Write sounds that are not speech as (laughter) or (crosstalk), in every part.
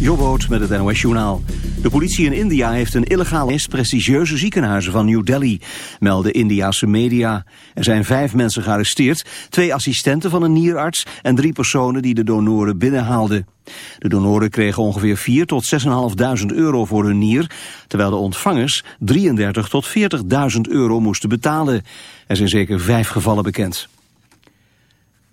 Jobboot met het NOS Journaal. De politie in India heeft een illegaal is prestigieuze ziekenhuizen van New Delhi, melden Indiase media. Er zijn vijf mensen gearresteerd, twee assistenten van een nierarts en drie personen die de donoren binnenhaalden. De donoren kregen ongeveer 4 tot 6.500 euro voor hun nier, terwijl de ontvangers 33 tot 40.000 euro moesten betalen. Er zijn zeker vijf gevallen bekend.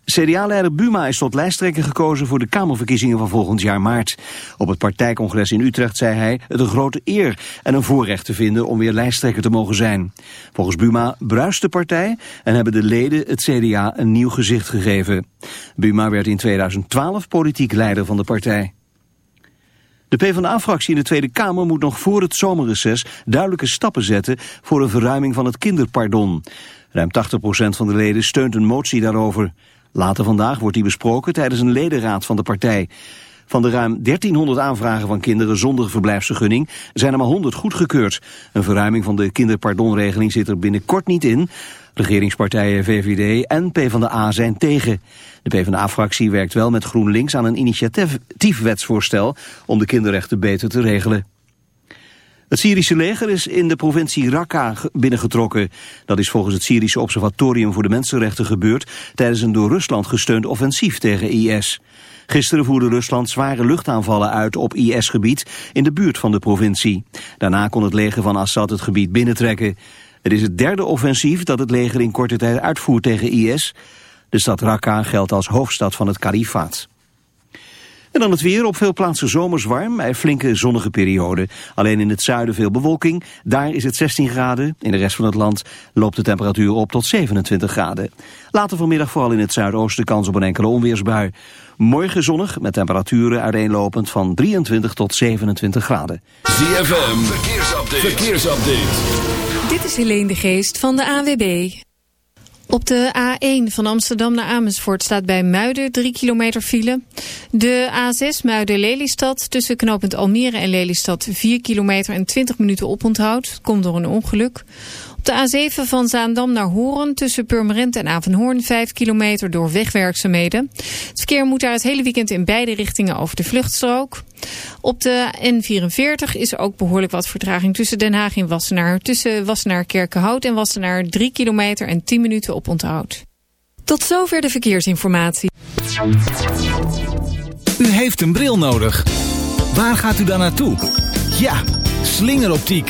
CDA-leider Buma is tot lijsttrekker gekozen voor de Kamerverkiezingen van volgend jaar maart. Op het partijcongres in Utrecht zei hij het een grote eer en een voorrecht te vinden om weer lijsttrekker te mogen zijn. Volgens Buma bruist de partij en hebben de leden het CDA een nieuw gezicht gegeven. Buma werd in 2012 politiek leider van de partij. De PvdA-fractie in de Tweede Kamer moet nog voor het zomerreces duidelijke stappen zetten voor een verruiming van het kinderpardon. Ruim 80% van de leden steunt een motie daarover. Later vandaag wordt die besproken tijdens een ledenraad van de partij. Van de ruim 1300 aanvragen van kinderen zonder verblijfsvergunning zijn er maar 100 goedgekeurd. Een verruiming van de kinderpardonregeling zit er binnenkort niet in. Regeringspartijen VVD en PvdA zijn tegen. De PvdA-fractie werkt wel met GroenLinks aan een initiatiefwetsvoorstel om de kinderrechten beter te regelen. Het Syrische leger is in de provincie Raqqa binnengetrokken. Dat is volgens het Syrische Observatorium voor de Mensenrechten gebeurd... tijdens een door Rusland gesteund offensief tegen IS. Gisteren voerde Rusland zware luchtaanvallen uit op IS-gebied in de buurt van de provincie. Daarna kon het leger van Assad het gebied binnentrekken. Het is het derde offensief dat het leger in korte tijd uitvoert tegen IS. De stad Raqqa geldt als hoofdstad van het kalifaat. En dan het weer. Op veel plaatsen zomers warm, bij flinke zonnige periode. Alleen in het zuiden veel bewolking. Daar is het 16 graden. In de rest van het land loopt de temperatuur op tot 27 graden. Later vanmiddag vooral in het zuidoosten kans op een enkele onweersbui. Morgen zonnig met temperaturen uiteenlopend van 23 tot 27 graden. ZFM, verkeersupdate. verkeersupdate. Dit is Helene de Geest van de AWB. Op de A1 van Amsterdam naar Amersfoort staat bij Muiden 3 kilometer file. De A6 Muiden-Lelystad tussen knooppunt Almere en Lelystad 4 kilometer en 20 minuten oponthoud. Komt door een ongeluk. Op de A7 van Zaandam naar Horen tussen Purmerend en Avenhoorn 5 kilometer door wegwerkzaamheden. Het verkeer moet daar het hele weekend in beide richtingen over de vluchtstrook. Op de N44 is ook behoorlijk wat vertraging tussen Den Haag en Wassenaar. Tussen Wassenaar Kerkenhout en Wassenaar 3 kilometer en 10 minuten op onthoud. Tot zover de verkeersinformatie. U heeft een bril nodig. Waar gaat u dan naartoe? Ja, slingeroptiek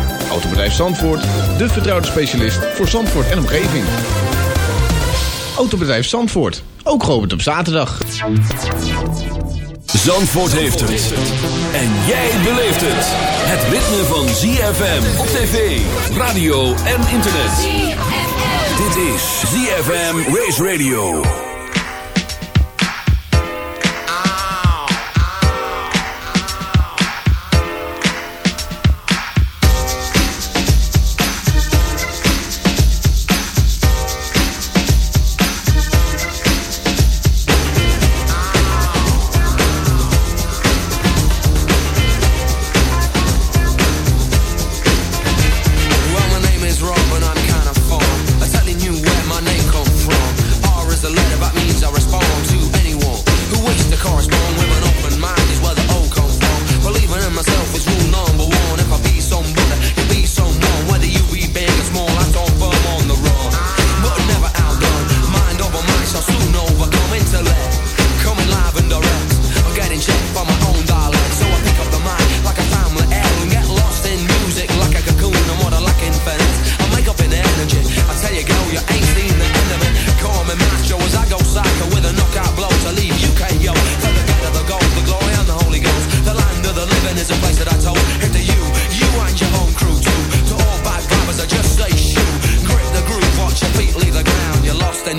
Autobedrijf Zandvoort, de vertrouwde specialist voor Zandvoort en omgeving. Autobedrijf Zandvoort, ook geopend op zaterdag. Zandvoort heeft het. En jij beleeft het. Het ritme van ZFM op tv, radio en internet. Dit is ZFM Race Radio.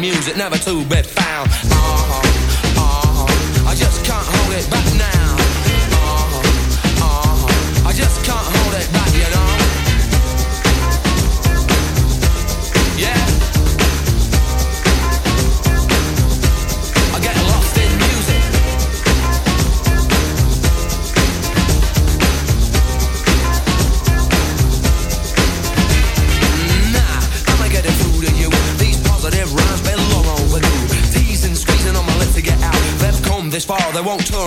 music never to be found. Uh,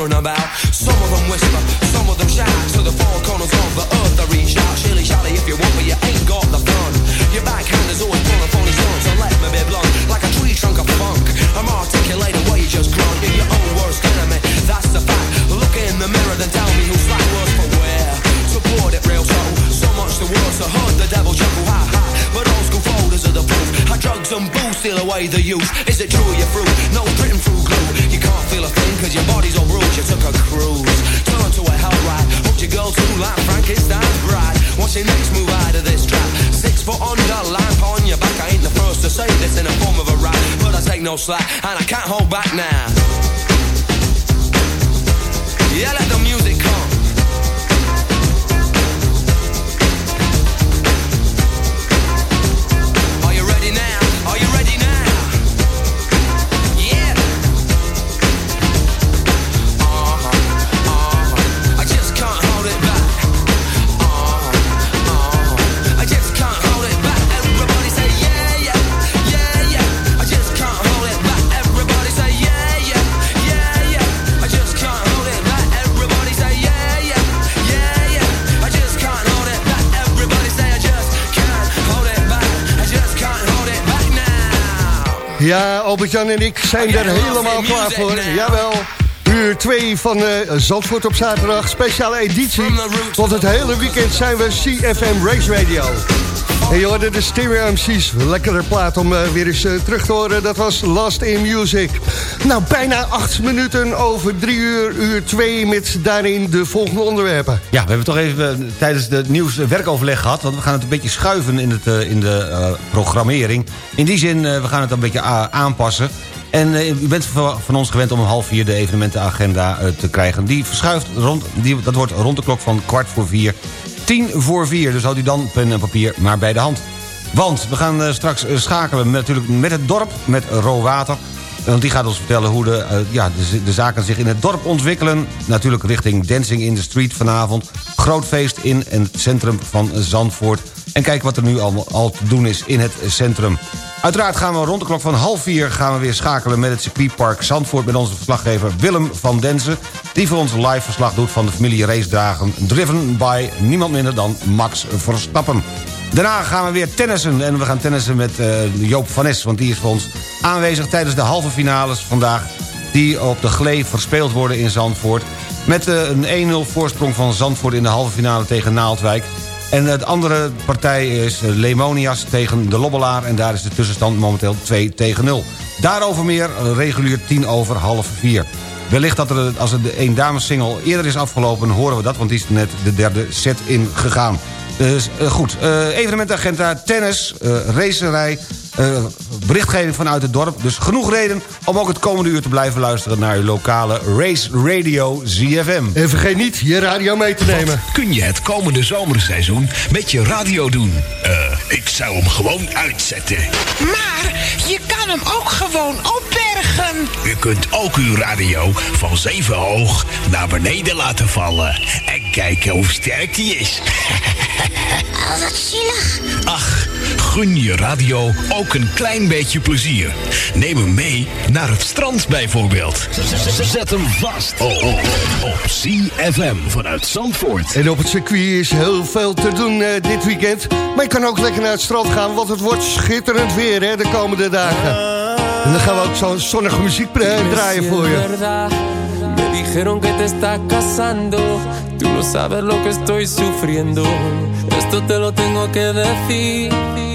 phone number Ja, Albert-Jan en ik zijn er helemaal klaar voor. Jawel. Uur 2 van uh, Zandvoort op zaterdag. Speciale editie. Want het hele weekend zijn we CFM Race Radio. En je hoorde de Stereo MC's. Lekkere plaat om uh, weer eens uh, terug te horen. Dat was Last in Music. Nou, bijna acht minuten over drie uur, uur twee... met daarin de volgende onderwerpen. Ja, we hebben toch even uh, tijdens het nieuws werkoverleg gehad... want we gaan het een beetje schuiven in, het, in de programmering. In die zin, we gaan het een beetje aanpassen. En u bent van ons gewend om om half vier de evenementenagenda te krijgen. Die verschuift rond, die, dat wordt rond de klok van kwart voor vier tien voor vier. Dus houd u dan pen en papier maar bij de hand. Want we gaan uh, straks uh, schakelen met, natuurlijk met het dorp, met Rowater. Want die gaat ons vertellen hoe de, uh, ja, de, zaken zich in het dorp ontwikkelen. Natuurlijk richting Dancing in the Street vanavond. Groot feest in het centrum van Zandvoort. En kijk wat er nu al, al te doen is in het centrum. Uiteraard gaan we rond de klok van half vier gaan we weer schakelen met het circuitpark Zandvoort... met onze verslaggever Willem van Denzen... die voor ons live verslag doet van de familie race dagen... driven by niemand minder dan Max Verstappen. Daarna gaan we weer tennissen en we gaan tennissen met uh, Joop van Nes... want die is voor ons aanwezig tijdens de halve finales vandaag... die op de glee verspeeld worden in Zandvoort... met uh, een 1-0 voorsprong van Zandvoort in de halve finale tegen Naaldwijk... En de andere partij is Lemonias tegen de Lobbelaar... en daar is de tussenstand momenteel 2 tegen 0. Daarover meer regulier 10 over half 4. Wellicht dat er, als de een dames single eerder is afgelopen... horen we dat, want die is net de derde set ingegaan. Dus uh, goed, uh, evenementagenda, tennis, uh, racerij... berichtgeving vanuit het dorp. Dus genoeg reden om ook het komende uur te blijven luisteren... naar uw lokale Race Radio ZFM. En vergeet niet je radio mee te nemen. Wat kun je het komende zomerseizoen met je radio doen? Uh, ik zou hem gewoon uitzetten. Maar je kan hem ook gewoon opbergen. U kunt ook uw radio van zeven hoog naar beneden laten vallen. En kijken hoe sterk die is. Oh, (laughs) wat zielig. Ach, gun je radio ook een klein beetje plezier. Neem hem mee naar het strand bijvoorbeeld. Zet hem vast oh, oh, op CFM vanuit Zandvoort. En op het circuit is heel veel te doen uh, dit weekend. Maar je kan ook lekker naar het strand gaan, want het wordt schitterend weer hè, de komende dagen. En dan gaan we ook zo'n zonnige muziek draaien voor je. Me dijeron que te estás casando. Tú no sabes lo que estoy sufriendo. Esto te lo tengo que decir.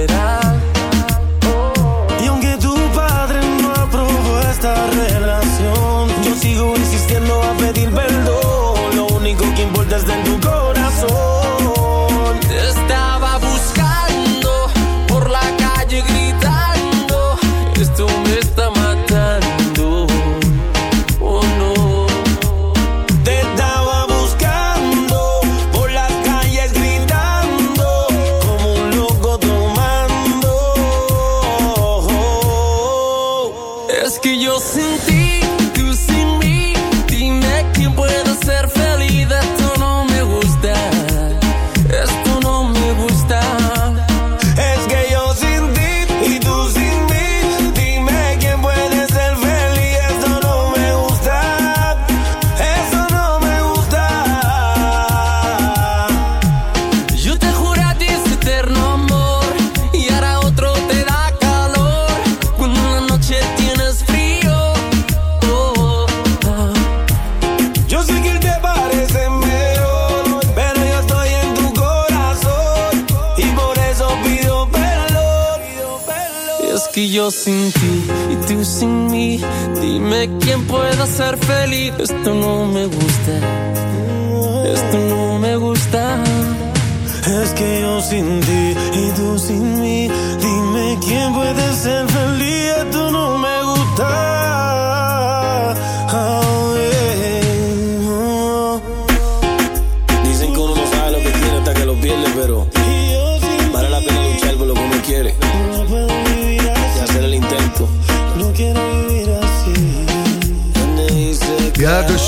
it out.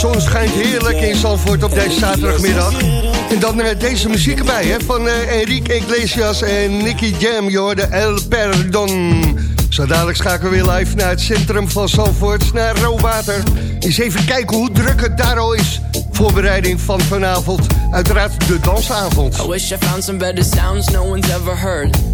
Zon schijnt heerlijk in Zandvoort op deze zaterdagmiddag. En dan eh, deze muziek erbij, hè, van eh, Enrique Iglesias en Nicky Jam. Je El Perdon. Zo dadelijk schakelen we weer live naar het centrum van Zandvoort, naar Rowater. Eens even kijken hoe druk het daar al is. Voorbereiding van vanavond, uiteraard de dansavond. I wish I found some better sounds no one's ever heard.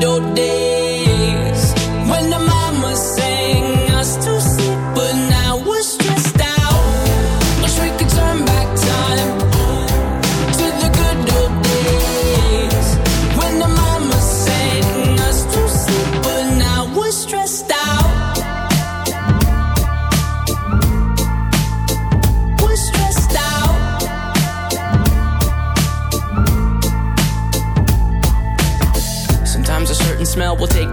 the good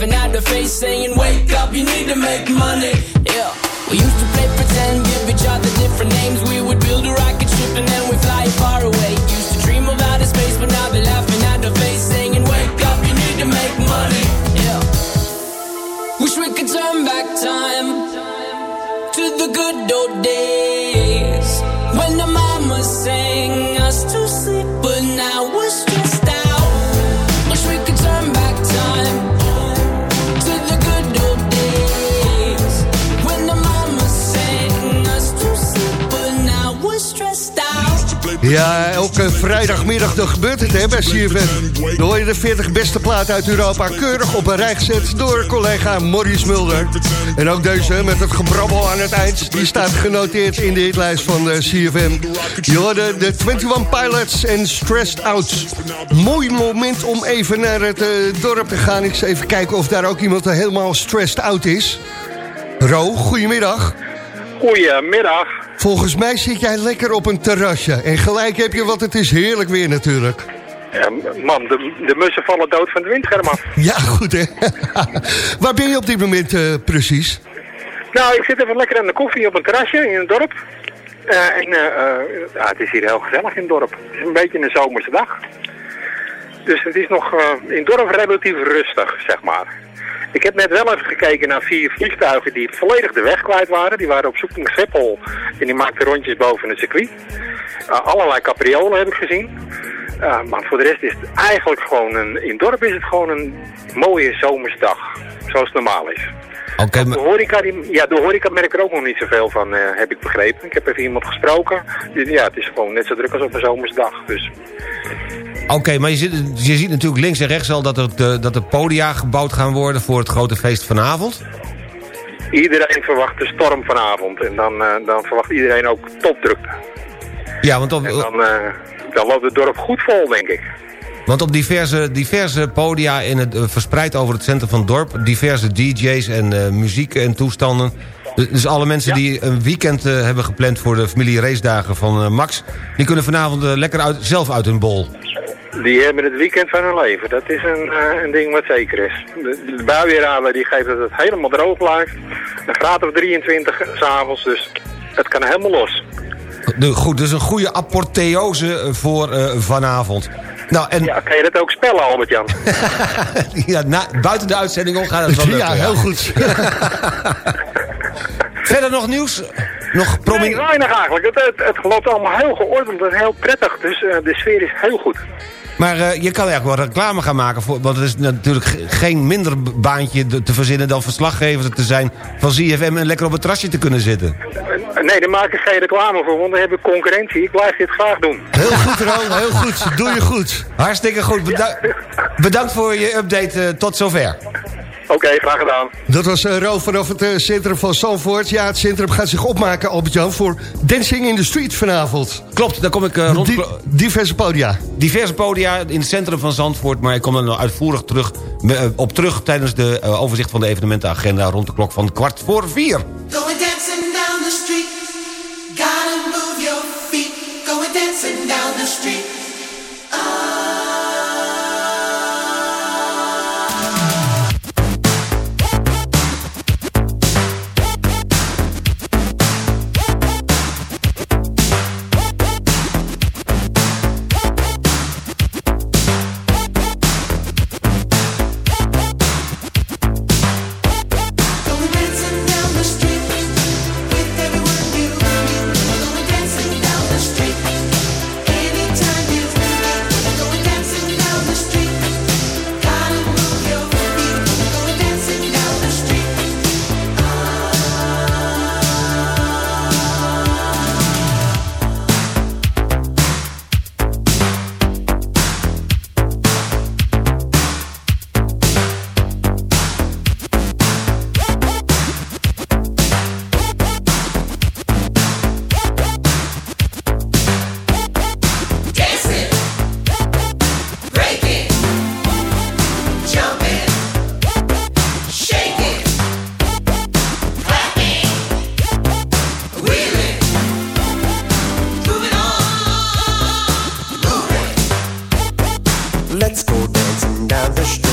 laughing at the face, saying, Wake up, you need to make money. Ja, elke vrijdagmiddag gebeurt het hè, bij CFM. Dan hoor je de 40 beste plaat uit Europa keurig op een rij gezet door collega Maurice Mulder. En ook deze met het gebrabbel aan het eind, die staat genoteerd in de hitlijst van de CFM. Je hoorde de 21 Pilots en Stressed Out. Mooi moment om even naar het eh, dorp te gaan. Ik zal even kijken of daar ook iemand helemaal stressed out is. Ro, goedemiddag. Goedemiddag. Volgens mij zit jij lekker op een terrasje. En gelijk heb je, want het is heerlijk weer natuurlijk. Ja, man, de, de mussen vallen dood van de windscherm af. Ja, goed hè. (laughs) Waar ben je op dit moment eh, precies? Nou, ik zit even lekker aan de koffie op een terrasje in het dorp. Eh, en ja, het is hier heel gezellig in het dorp. Het is een beetje een zomerse dag. Dus het is nog in het dorp relatief rustig, zeg maar. Ik heb net wel even gekeken naar vier vliegtuigen die volledig de weg kwijt waren. Die waren op zoek naar Schiphol en die maakten rondjes boven het circuit. Uh, allerlei capriolen heb ik gezien. Uh, maar voor de rest is het eigenlijk gewoon een... In het dorp is het gewoon een mooie zomersdag. Zoals het normaal is. Oké, De horeca, die, ja, de horeca merkt er ook nog niet zoveel van, eh, heb ik begrepen. Ik heb even iemand gesproken. Ja, het is gewoon net zo druk als op een zomersdag. Dus Oké, maar je, ziet, je ziet natuurlijk links en rechts al dat er, dat er podia gebouwd gaan worden... voor het grote feest vanavond. iedereen verwacht de storm vanavond. En dan, eh, dan verwacht iedereen ook topdrukte. Ja, want op, En dan, eh, dan loopt het dorp goed vol, denk ik. want op diverse, diverse podia in het, eh, verspreid over het centrum van het dorp... diverse dj's en muziek en toestanden... Dus- alle mensen die een weekend hebben gepland... voor de familie racedagen van Max... die kunnen vanavond lekker uit, zelf uit hun bol. Die hebben het weekend van hun leven. Dat is een, eh, een ding wat zeker is. De, de die geeft dat het helemaal droog blijft. Een graad of 23 s'avonds, dus het kan helemaal los. De, goed, dus een goede apotheose eh, voor eh, vanavond. Nou, en Ja, kan je dat ook spellen, Albert-Jan? (laughs) ja, na, buiten de uitzending om gaat het wel (laughs) lukken. ja, heel goed. (laughs) Verder nog nieuws? Nog Nee, prominent? weinig eigenlijk. Het, het, het loopt allemaal heel geordend en heel prettig. Dus eh, de sfeer is heel goed. Maar eh, je kan eigenlijk wel reclame gaan maken. Voor, want het is natuurlijk ge- geen minder baantje te verzinnen... dan verslaggever te zijn van ZFM... en lekker op het terrasje te kunnen zitten. Eh, Nee, daar maak ik geen reclame voor, want dan heb ik concurrentie. Ik blijf dit graag doen. Heel goed, Ro, heel goed. Doe je goed. Hartstikke goed. Beda- Bedankt voor je update. tot zover. Oké, graag gedaan. Dat was uh, Ro vanaf het eh, centrum van Zandvoort. Ja, het centrum gaat zich opmaken, Albert-Jan, voor Dancing in the Street vanavond. Klopt, daar kom ik eh, rond... Di- diverse podia. diverse podia in het centrum van Zandvoort... maar ik kom er nog uitvoerig terug, eh, op terug... tijdens de eh, overzicht van de evenementenagenda... rond de klok van kwart voor vier. Going dancing down the street. let's go dancing down the street.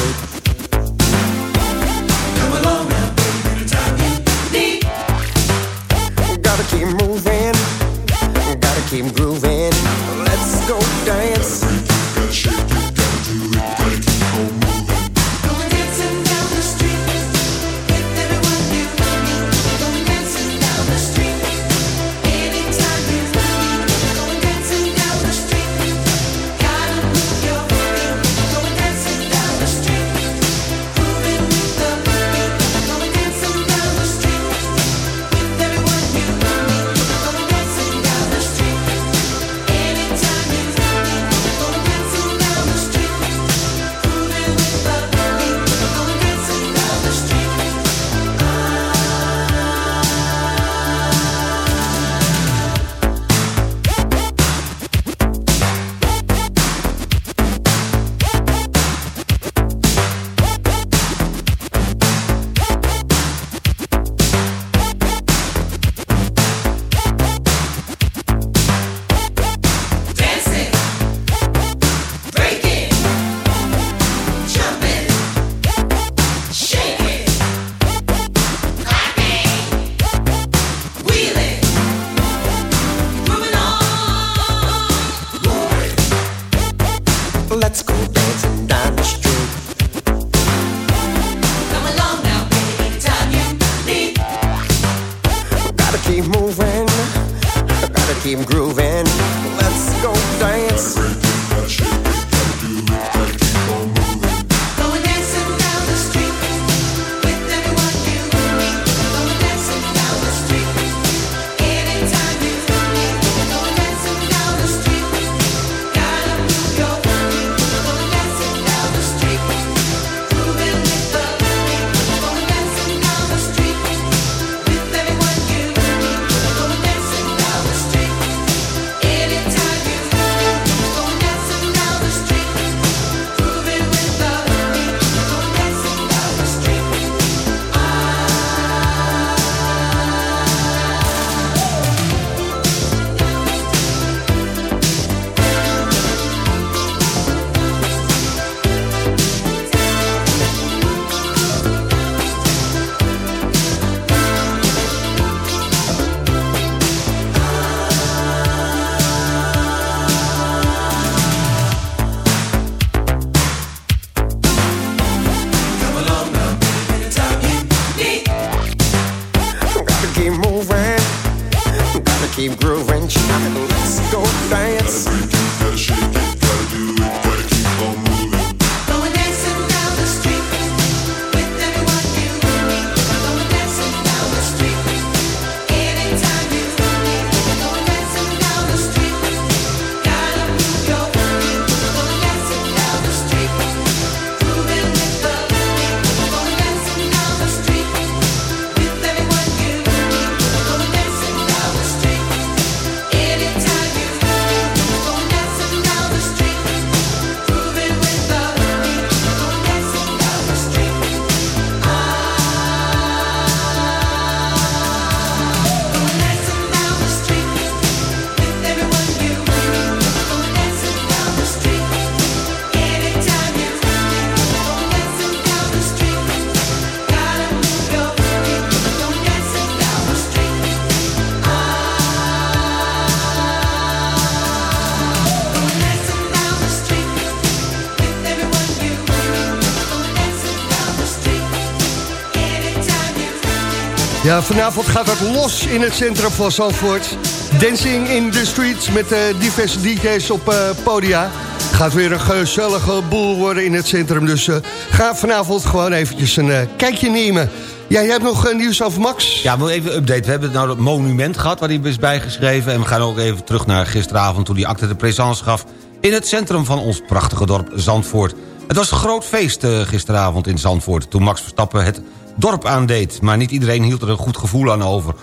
Ja, vanavond gaat het los in het centrum van Zandvoort. Dancing in the streets met eh, diverse DJ's op eh, podia. Gaat weer een gezellige boel worden in het centrum. Dus eh, ga vanavond gewoon eventjes een kijkje nemen. Ja, jij hebt nog nieuws over Max? Ja, we even update. We hebben nou het monument gehad waar hij is bijgeschreven. En we gaan ook even terug naar gisteravond toen hij acte de présence gaf... in het centrum van ons prachtige dorp Zandvoort. Het was een groot feest gisteravond in Zandvoort... toen Max Verstappen het dorp aandeed. Maar niet iedereen hield er een goed gevoel aan over.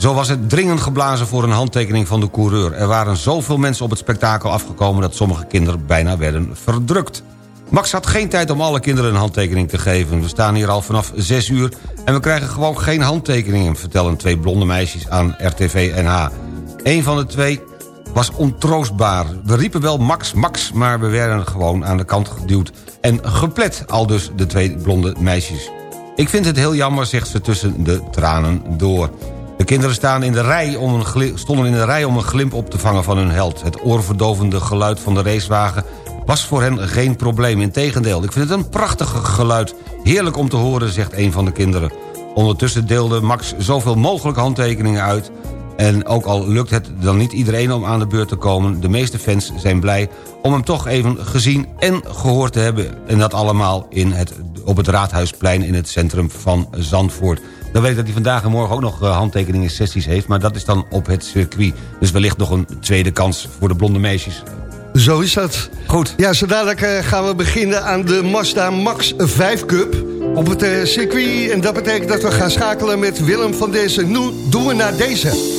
Zo was het dringend geblazen voor een handtekening van de coureur. Er waren zoveel mensen op het spektakel afgekomen... dat sommige kinderen bijna werden verdrukt. Max had geen tijd om alle kinderen een handtekening te geven. We staan hier al vanaf 6 uur en we krijgen gewoon geen handtekeningen... vertellen twee blonde meisjes aan RTV NH. Een van de twee was ontroostbaar. We riepen wel Max, Max, maar we werden gewoon aan de kant geduwd... en geplet, al dus de twee blonde meisjes. Ik vind het heel jammer, zegt ze tussen de tranen door. De kinderen staan in de rij om een stonden in de rij om een glimp op te vangen van hun held. Het oorverdovende geluid van de racewagen was voor hen geen probleem. Integendeel, ik vind het een prachtig geluid. Heerlijk om te horen, zegt een van de kinderen. Ondertussen deelde Max zoveel mogelijk handtekeningen uit... En ook al lukt het dan niet iedereen om aan de beurt te komen... de meeste fans zijn blij om hem toch even gezien en gehoord te hebben. En dat allemaal in het, op het Raadhuisplein in het centrum van Zandvoort. Dan weet ik dat hij vandaag en morgen ook nog eh, handtekeningen sessies heeft... maar dat is dan op het circuit. Dus wellicht nog een tweede kans voor de blonde meisjes. Zo is dat. Goed. Ja, zo dadelijk eh, gaan we beginnen aan de Mazda Max 5 Cup op het eh, circuit. En dat betekent dat we gaan schakelen met Willem van deze. Nu doen we naar deze.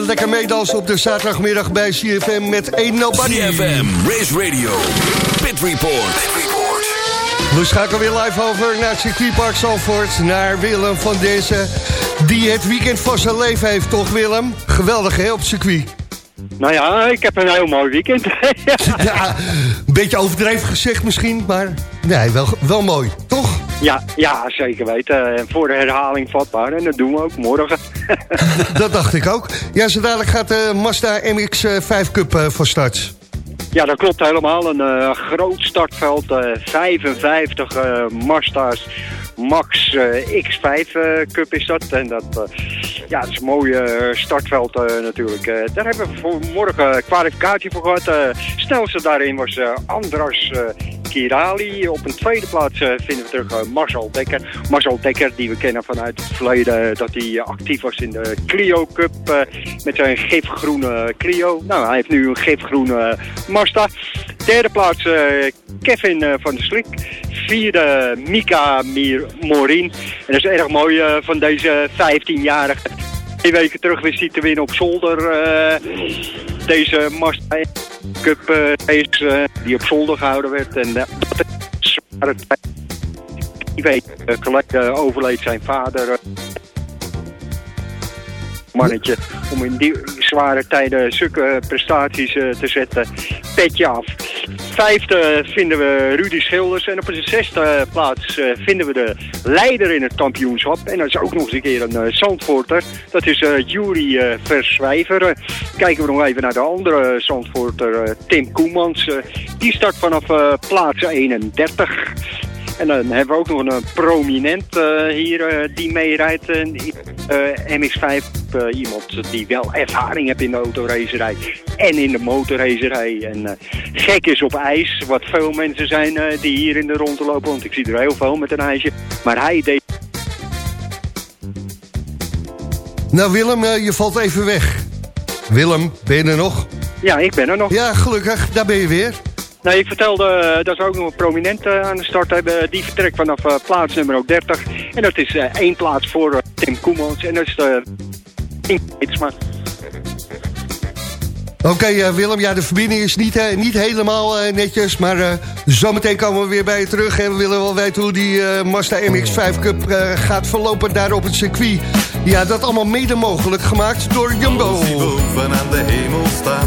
lekker meedansen op de zaterdagmiddag bij CFM met Ain't Nobody. CFM, Race Radio, Pit Report. We schakelen weer live over naar het circuitpark Zalvoort. Naar Willem van deze, die het weekend van zijn leven heeft, toch Willem? Geweldig hè, op het circuit. Nou ja, ik heb een heel mooi weekend. (laughs) ja, een beetje overdreven gezegd misschien, maar nee, wel, wel mooi, toch? Ja, ja, zeker weten. En voor de herhaling vatbaar. En dat doen we ook morgen. (laughs) Dat dacht ik ook. Ja, zo dadelijk gaat de Mazda MX-5 Cup eh, van start. Ja, dat klopt helemaal. Een eh, groot startveld. eh, 55 eh Mazda's Max eh, X5 eh, Cup is dat. En dat, eh, ja, dat is een mooi eh, startveld eh, natuurlijk. Eh, daar hebben we voor morgen kwalificatie voor gehad. Eh snelste daarin was eh, Andras eh, Kirali. Op een tweede plaats eh, vinden we terug eh, Marcel Dekker. Marcel Dekker, die we kennen vanuit het verleden eh, dat hij actief was in de Clio Cup met zijn gifgroene Clio. Nou, hij heeft nu een gifgroene Mazda. Derde plaats Kevin van der Slik. Vierde Mika Mir Morin. En dat is erg mooi van deze 15-jarige. Twee weken terug wist hij te winnen op zolder. eh, deze Mazda Cup eh, race eh, die op zolder gehouden werd. En dat is zware tijd. Twee weken geleden overleed zijn vader. mannetje om in die zware tijden zulke prestaties te zetten. Petje af. Vijfde vinden we Rudy Schilders. En op de zesde plaats eh, vinden we de leider in het kampioenschap. En dat is ook nog eens een keer een eh, Zandvoorter. Dat is eh Jury Verswijver. Kijken we nog even naar de andere Zandvoorter, Tim Koemans. Die start vanaf plaats 31. En dan hebben we ook nog een eh, prominent eh, hier eh, die meerijdt. eh, eh, MX5, eh, iemand die wel ervaring heeft in de autoracerij en in de motorracerij. En gek is op ijs, wat veel mensen zijn die hier in de ronde lopen. Want ik zie er heel veel met een ijsje. Maar hij deed Nou Willem, je valt even weg. Willem, ben je er nog? Ja, ik ben er nog. Ja, gelukkig, daar ben je weer. Nee, ik vertelde eh, dat we ook nog een prominent eh, aan de start hebben. Die vertrekt vanaf eh, plaats nummer 30. En dat is eh, één plaats voor Tim Koemans. En dat is de Oké Willem, ja, de verbinding is niet, niet helemaal eh, netjes, maar eh, zometeen komen we weer bij je terug. En we willen wel weten hoe die eh, Mazda MX-5 Cup eh, gaat verlopen daar op het circuit. Ja, dat allemaal mede mogelijk gemaakt door Jumbo. Als boven aan de hemel staat,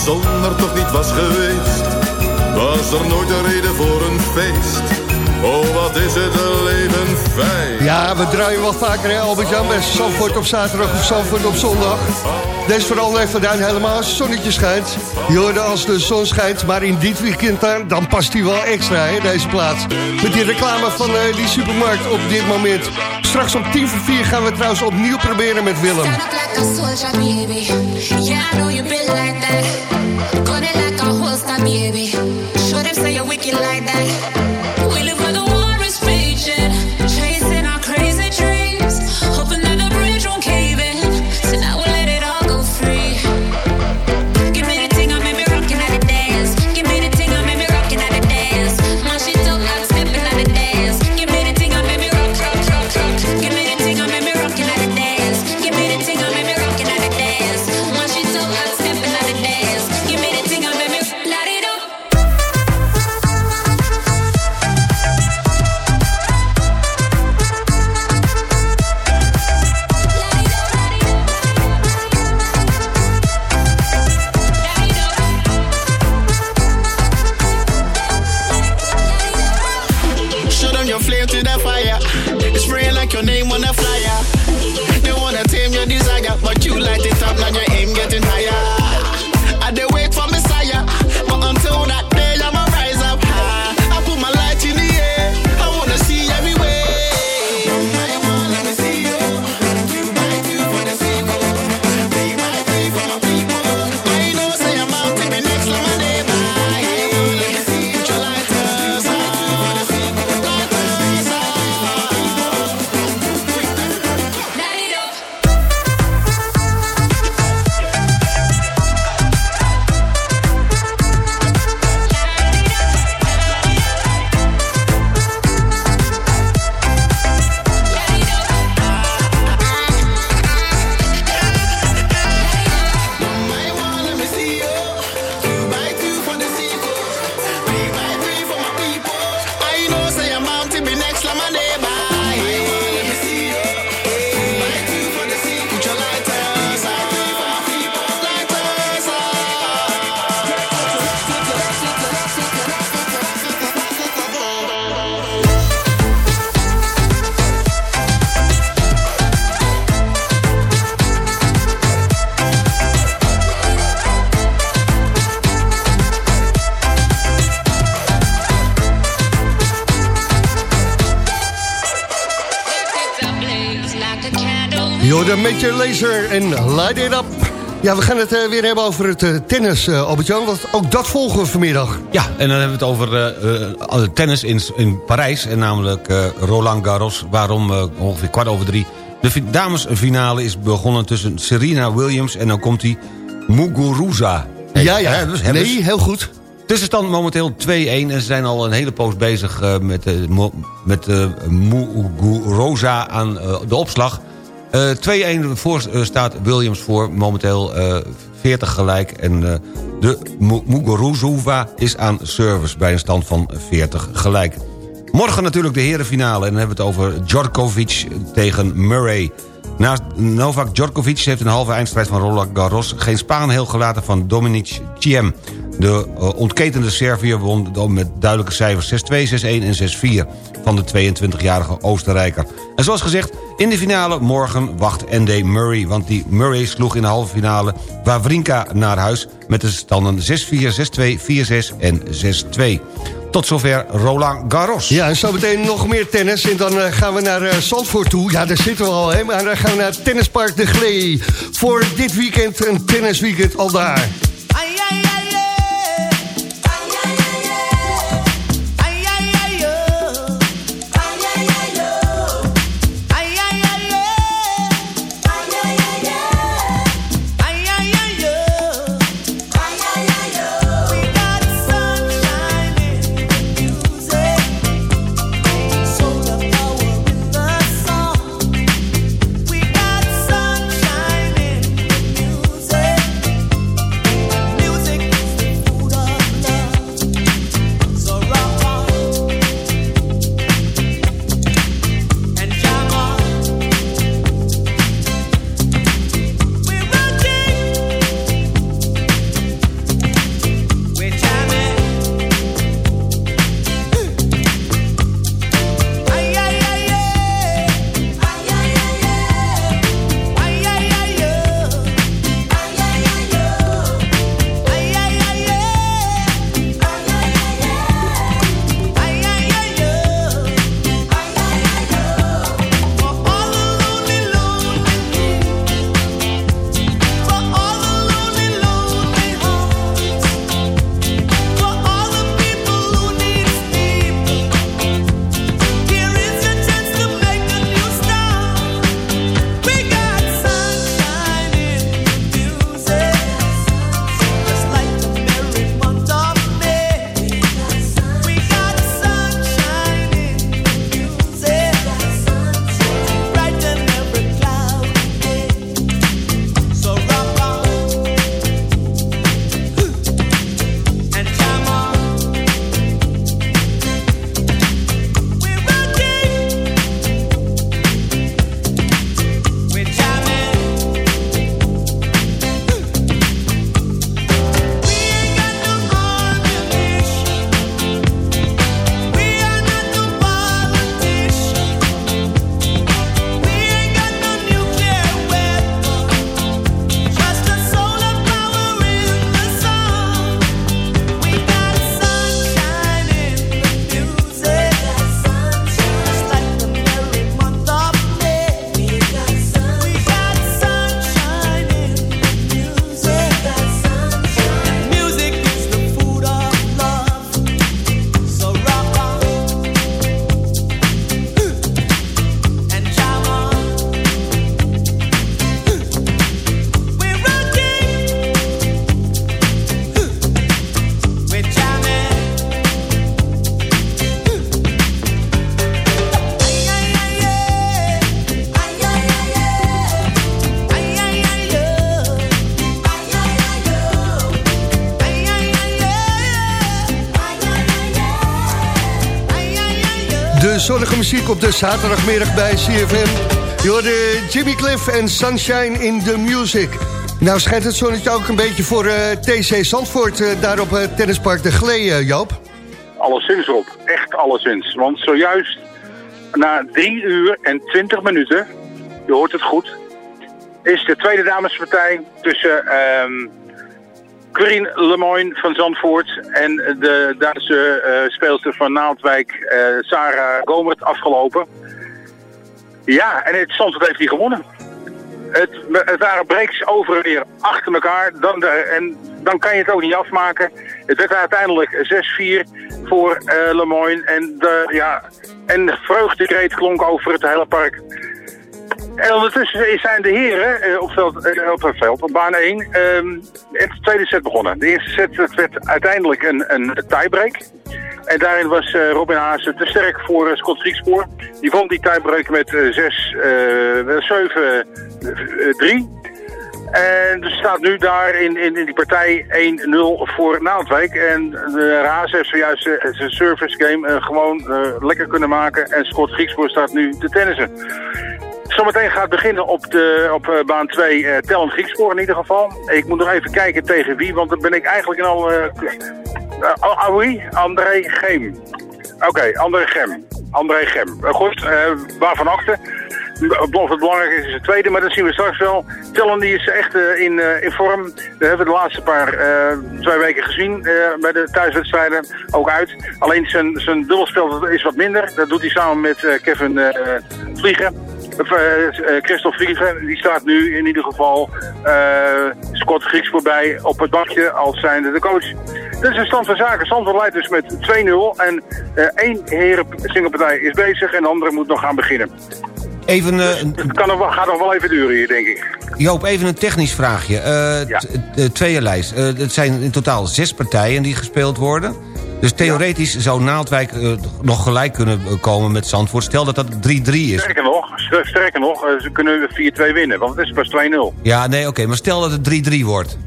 de zon er toch niet was geweest, was er nooit een reden voor een feest. Oh, wat is het leven fijn. Ja, we draaien wel vaker, hè, Albert-Jan, bij Zandvoort op zaterdag of Zandvoort op zondag. Deze vooral even Duin helemaal als het zonnetje schijnt. Je hoorde als de zon schijnt, maar in dit weekend dan, dan past die wel extra, hè, deze plaats. Met die reclame van eh, die supermarkt op dit moment. Straks om tien voor vier gaan we trouwens opnieuw proberen met Willem. Baby. Show them say you're wicked like that. Laser en light it up. Ja, we gaan het eh, weer hebben over het eh, tennis, eh, Albert-Jan. Want ook dat volgen we vanmiddag. Ja, en dan hebben we het over tennis in, in Parijs. En namelijk Roland Garros. Waarom ongeveer kwart over drie. De fi- damesfinale is begonnen tussen Serena Williams... en dan komt hij Muguruza. Ja, ja. Hè, dus Nee, ze- heel goed. Tussenstand momenteel 2-1 en ze zijn al een hele poos bezig met, met Muguruza aan de opslag. Eh, 2-1 voor eh, staat Williams voor, momenteel eh, 40 gelijk. En eh, de Mu- Muguruza is aan service bij een stand van 40 gelijk. Morgen natuurlijk de herenfinale. En dan hebben we het over Djokovic tegen Murray. Naast Novak Djokovic heeft de halve eindstrijd van Roland Garros... geen Spaan heel gelaten van Dominic Thiem. De eh, ontketende Serviër won dan met duidelijke cijfers 6-2, 6-1 en 6-4 van de 22-jarige Oostenrijker. En zoals gezegd, in de finale morgen wacht Andy Murray... want die Murray sloeg in de halve finale Wawrinka naar huis... met de standen 6-4, 6-2, 4-6 en 6-2. Tot zover Roland Garros. Ja, en zo meteen nog meer tennis. En dan eh, gaan we naar eh, Zandvoort toe. Ja, daar zitten we al, hè. Maar dan gaan we naar Tennispark de Glee. Voor dit weekend een tennisweekend al daar. Zonnige muziek op de zaterdagmiddag bij CFM. Je Jimmy Cliff en Sunshine in the Music. Nou schijnt het zonnetje ook een beetje voor eh, TC Zandvoort... eh, daar op het tennispark De Glee, eh, Joop. Alleszins Rob, echt alleszins. Want zojuist na 3 uur en 20 minuten, je hoort het goed, is de tweede damespartij tussen ehm Corine Lemoyne van Zandvoort en de Duitse eh, speelster van Naaldwijk, eh, Sarah Gomert, afgelopen. Ja, en het Zandvoort heeft die gewonnen. Het, waren breaks over en weer achter elkaar. Dan en dan kan je het ook niet afmaken. Het werd uiteindelijk 6-4 voor eh Lemoyne. En de, ja, en de vreugdekreet klonk over het hele park. En ondertussen zijn de heren eh, op, veld, eh, op het veld, op baan 1, ehm, het tweede set begonnen. De eerste set werd uiteindelijk een, een tiebreak. En daarin was eh, Robin Haase te sterk voor Scott Griekspoor. Die vond die tijdbreuk met eh, 6, eh 7, 3. En er staat nu daar in, in, in die partij 1-0 voor Naaldwijk. En de Haas heeft zojuist zijn service game gewoon lekker kunnen maken. En Scott Griekspoor staat nu te tennissen. Zometeen gaat beginnen op, de, op eh, baan 2 eh Tellen Griekspoor in ieder geval. Ik moet nog even kijken tegen wie, want dan ben ik eigenlijk al... uh, oui, André Geem. Oké, André Gem. André Gem. Eh, goed, eh, waarvan achter. Of het belangrijk is, het tweede, maar dat zien we straks wel. Tellen die is echt in, in vorm. Dat hebben we de laatste paar, twee weken gezien bij de thuiswedstrijden. Ook uit. Alleen zijn, zijn dubbelspel is wat minder. Dat doet hij samen met Kevin Vliegen. Eh, eh, Christophe Vliegen, die staat nu in ieder geval eh, Scott Grieks voorbij op het bakje als zijnde de coach. Dit is een stand van zaken. Zandvoort leidt dus met 2-0 en één heren singelpartij is bezig en de andere moet nog gaan beginnen. Even, een- Het kan nog, gaat nog wel even duren hier, denk ik. Joop, even een technisch vraagje. Eh Ja. tweeënlijst. Het zijn in totaal zes partijen die gespeeld worden. Dus theoretisch zou Naaldwijk eh, nog gelijk kunnen eh, komen met Zandvoort. Stel dat dat 3-3 is. Sterker nog, ster- sterker nog eh, ze kunnen 4-2 winnen, want het is pas 2-0. Ja, nee, oké. maar stel dat het 3-3 wordt.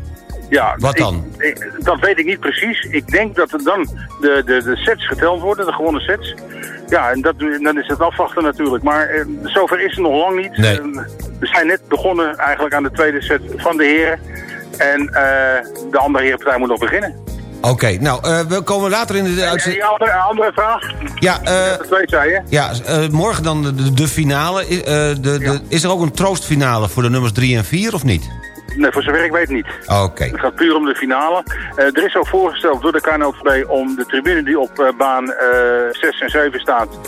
Ja, Wat dan? ik- dat weet ik niet precies. Ik denk dat er dan de, de, de sets geteld worden, de gewonnen sets. Ja, en dat, dan is het afwachten natuurlijk. Maar eh, zover is het nog lang niet. Nee. Eh, we zijn net begonnen eigenlijk aan de tweede set van de heren. En de andere herenpartij moet nog beginnen. Oké, nou, eh, we komen later in de En uitzending... andere, andere vraag? Ja, eh, De twee zei je? ja eh, morgen dan de, de finale. Eh, de, de, Is er ook een troostfinale voor de nummers 3 en 4 of niet? Nee, voor zover ik weet niet. Oké. Het gaat puur om de finale. Eh, er is ook voorgesteld door de KNLV om de tribune die op eh, baan eh 6 en 7 staat,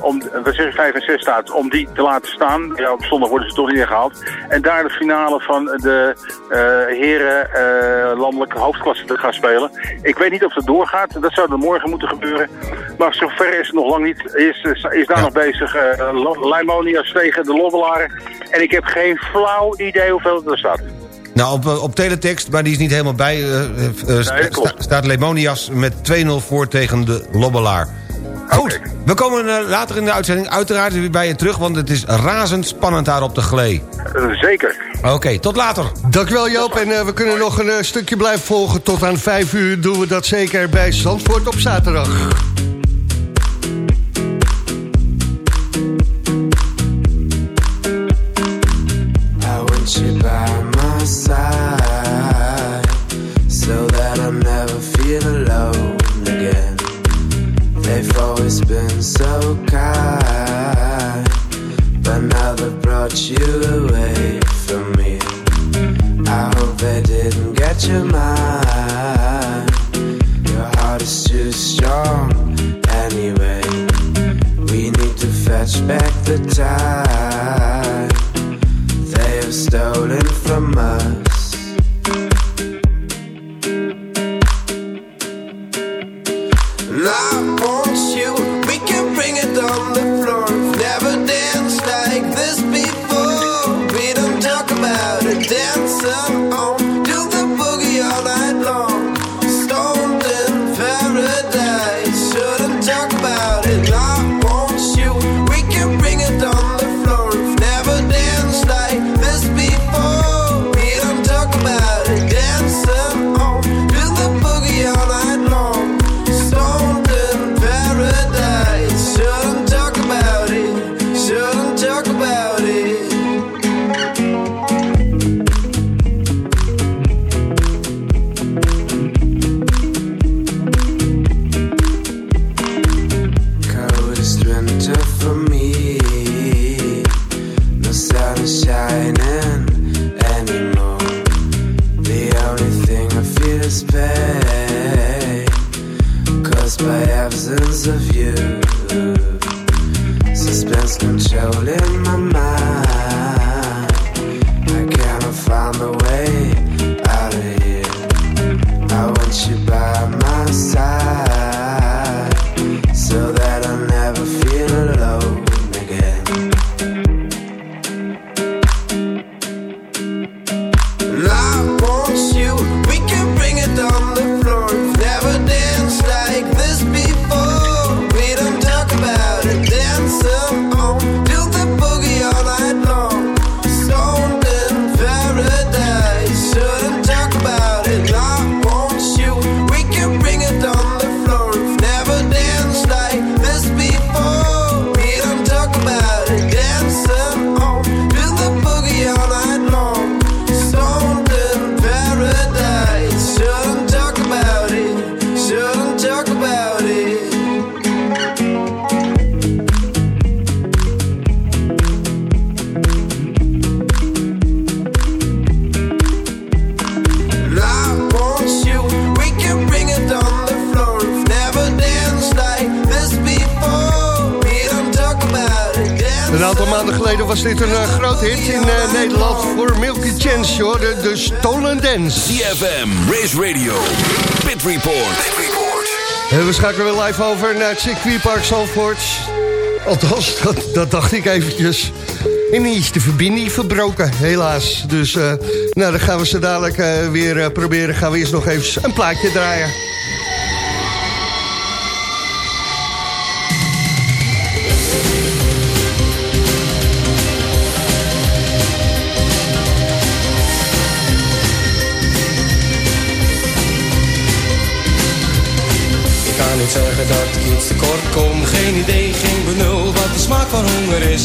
om, wat zeg ik, 5 en 6 staat, om die te laten staan. Ja, op zondag worden ze toch niet ingehaald. En daar de finale van de heren landelijke hoofdklasse te gaan spelen. Ik weet niet of dat doorgaat. Dat zou er morgen moeten gebeuren. Maar zover is het nog lang niet. Is, is, daar nog bezig. Lo- Leimonias tegen de Lobbelaren. En ik heb geen flauw idee hoeveel er staat. Nou, op, eh, op teletext, maar die is niet helemaal bij... sta- sta- staat Lemonias met 2-0 voor tegen de Lobbelaar. Goed, we komen eh, later in de uitzending uiteraard weer bij je terug... want het is razend spannend daar op de glee. Zeker. Oké, tot later. Dankjewel Joop. En we kunnen nog een stukje blijven volgen. Tot aan vijf uur doen we dat zeker bij Zandvoort op zaterdag. despair. Live over naar het circuitpark Zandvoort. Althans, dat, dacht ik eventjes. En die is de verbinding verbroken, helaas. Dus eh, nou, dan gaan we ze dadelijk eh, weer eh, proberen. Gaan we eerst nog even een plaatje draaien. Zeggen dat ik iets tekort kom. Geen idee, geen benul wat de smaak van honger is.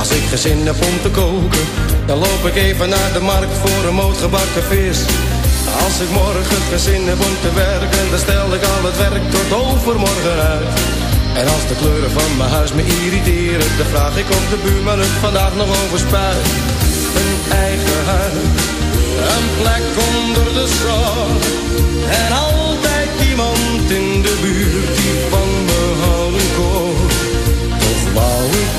Als ik geen zin heb om te koken, dan loop ik even naar de markt voor een moot gebakken vis. Als ik morgen geen zin heb om te werken, dan stel ik al het werk tot overmorgen uit. En als de kleuren van mijn huis me irriteren, dan vraag ik of de buurman het vandaag nog over spuit. Een eigen huis, een plek onder de zon. En altijd iemand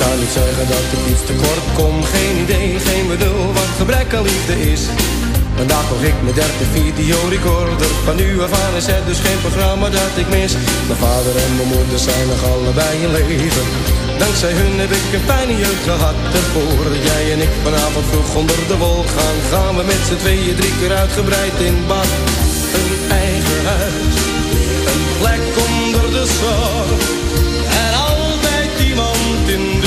Kan niet zeggen dat ik iets tekort kom, geen idee, geen bedoel wat gebrek aan liefde is. Vandaag kocht ik mijn derde videorecorder, van nu af aan is het dus geen programma dat ik mis. Mijn vader en mijn moeder zijn nog allebei in leven. Dankzij hun heb ik een fijne jeugd gehad. Ervoor jij en ik vanavond vroeg onder de wol gaan, gaan we met z'n tweeën drie keer uitgebreid in bad. Een eigen huis, een plek onder de zon. En altijd iemand in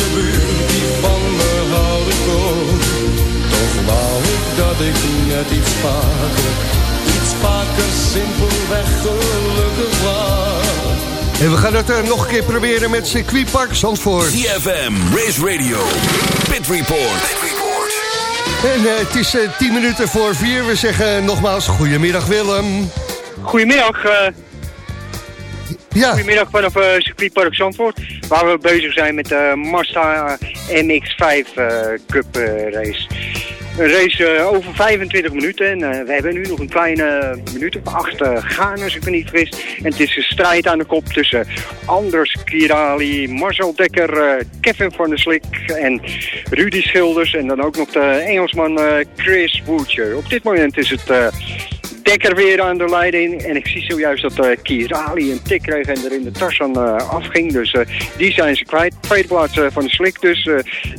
net iets vaker, iets vaker simpelweg gelukkig was. En we gaan het eh, nog een keer proberen met circuitpark Zandvoort. CFM, Race Radio, Pit Report. En eh, het is eh, 10 minuten voor 4. We zeggen nogmaals goedemiddag Willem. Goedemiddag. eh, Ja. Goedemiddag vanaf uh, circuitpark Zandvoort. Waar we bezig zijn met de Mazda MX-5 eh, Cup eh, race. Een race eh, over 25 minuten en eh, we hebben nu nog een kleine minuut of acht eh, gaan als ik me niet vergis. En het is een strijd aan de kop tussen Anders Kirali, Marcel Dekker, Kevin van der Slik en Rudy Schilders. En dan ook nog de Engelsman Chris Boucher. Op dit moment is het... Dekker weer aan de leiding. En ik zie zojuist dat eh Kirali een tik kreeg en er in de tas aan eh, afging. Dus eh, die zijn ze kwijt. Tweede plaats van de Slik dus.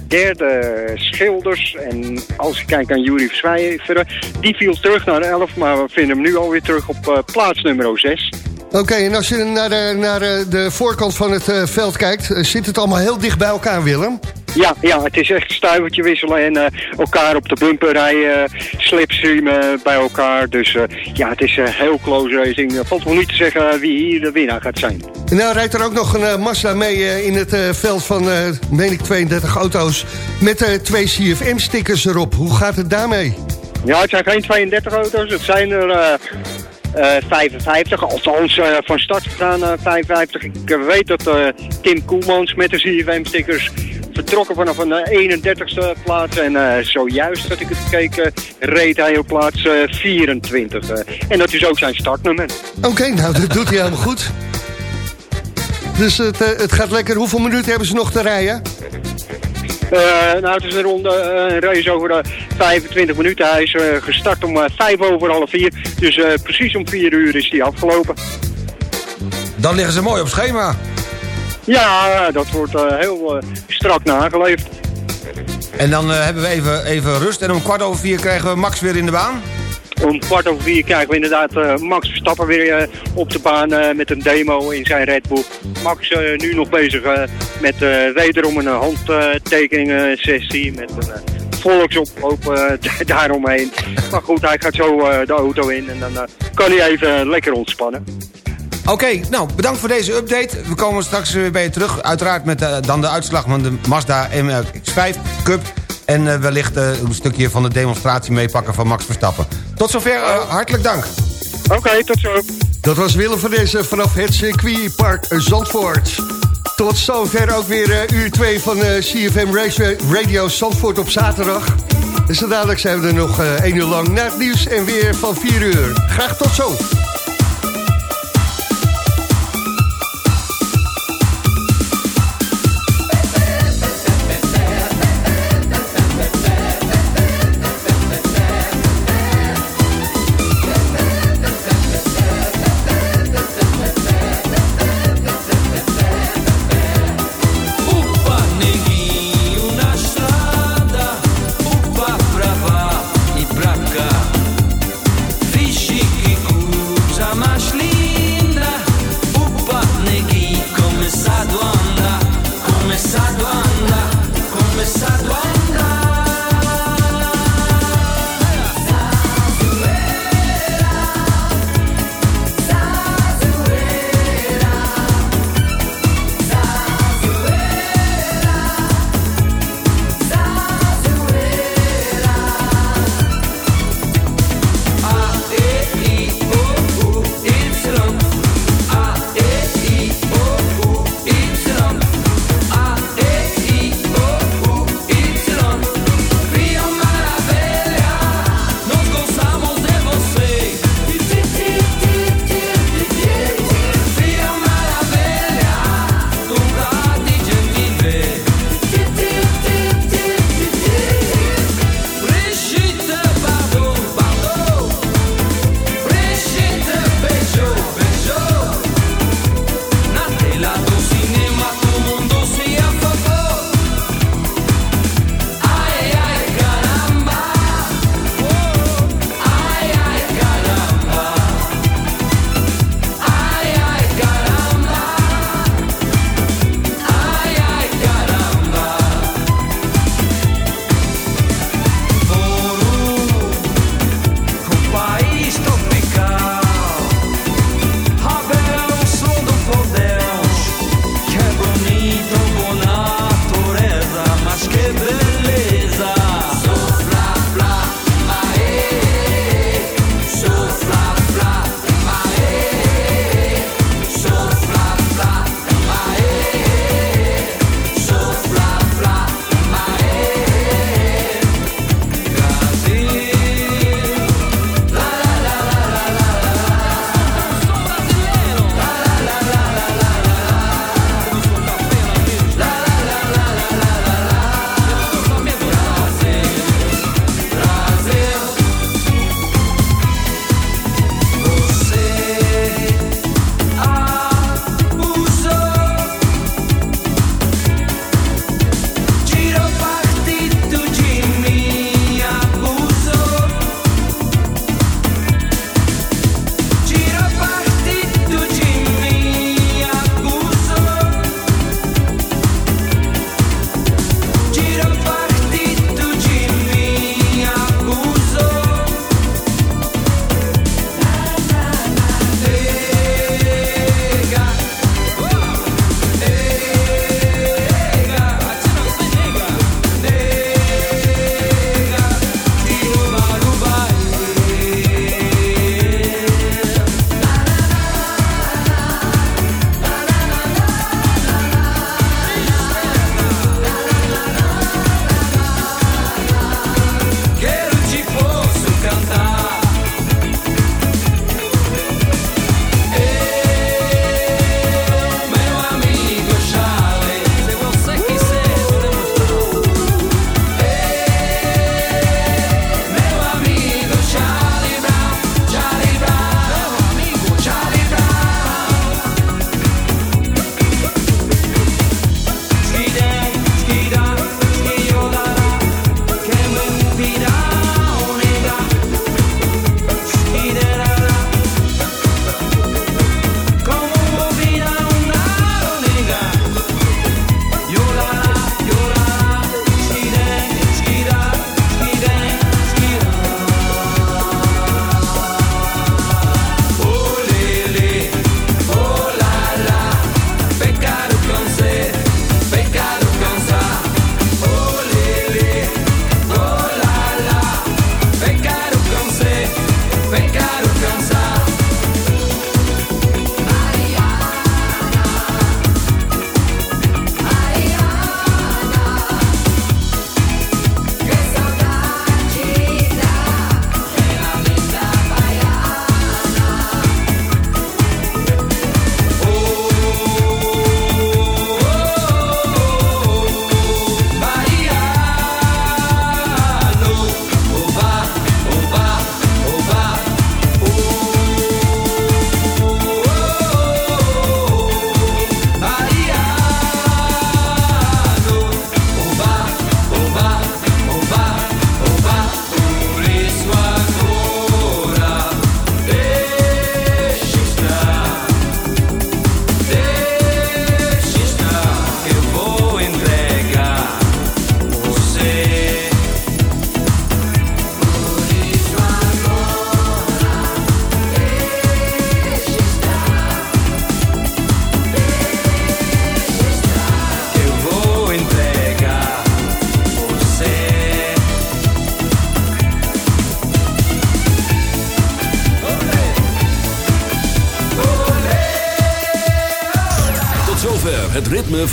derde Schilders. En als ik kijk aan Jury Verzwijveren, die viel terug naar de 11. Maar we vinden hem nu alweer terug op plaats nummer 6. Oké, en als je naar, de, naar de, voorkant van het eh, veld kijkt... eh, zit het allemaal heel dicht bij elkaar, Willem? Ja, ja, het is echt stuivertje wisselen en eh, elkaar op de bumper rijden, slipstreamen bij elkaar. Dus ja, het is heel close racing. Valt nog niet te zeggen wie hier de winnaar gaat zijn. En nou rijdt er ook nog een Mazda mee in het veld van, meen ik, 32 auto's... met twee CFM-stickers erop. Hoe gaat het daarmee? Ja, het zijn geen 32 auto's, het zijn er 55. Althans, eh, van start gegaan eh, 55. Ik eh, weet dat eh, Tim Koelmans met de CFM-stickers vertrokken vanaf een eh, 31ste plaats. En eh, zojuist dat ik het keek, eh, reed hij op plaats eh, 24. eh. en dat is ook zijn startnummer. Oké, nou, dat doet hij helemaal goed. Dus het, eh, het gaat lekker. Hoeveel minuten hebben ze nog te rijden? Eh, nou, het is een ronde, eh, een race over de 25 minuten. Hij is eh, gestart om eh, 5 over half 4. Dus eh, precies om 4 uur is hij afgelopen. Dan liggen ze mooi op schema. Ja, dat wordt eh, heel eh, strak nageleefd. En dan eh, hebben we even, even rust. En om kwart over vier krijgen we Max weer in de baan. Om kwart over vier krijgen we inderdaad eh, Max Verstappen weer eh, op de baan eh, met een demo in zijn Red Bull. Max eh, nu nog bezig eh, met eh, wederom een handtekeningen sessie met een eh, volksoploop eh, (laughs) daaromheen. Maar goed, hij gaat zo eh, de auto in en dan eh, kan hij even lekker ontspannen. Oké, nou, bedankt voor deze update. We komen straks weer bij je terug. Uiteraard met eh, dan de uitslag van de Mazda MX-5 Cup... en eh, wellicht een stukje van de demonstratie meepakken van Max Verstappen. Tot zover, hartelijk dank. Oké, tot zo. Dat was Willem van deze vanaf het circuitpark Zandvoort. Tot zover ook weer eh, uur 2 van eh, CFM Race Radio Zandvoort op zaterdag. Zo dadelijk zijn we er nog eh, één uur lang naar het nieuws en weer van 4 uur. Graag tot zo.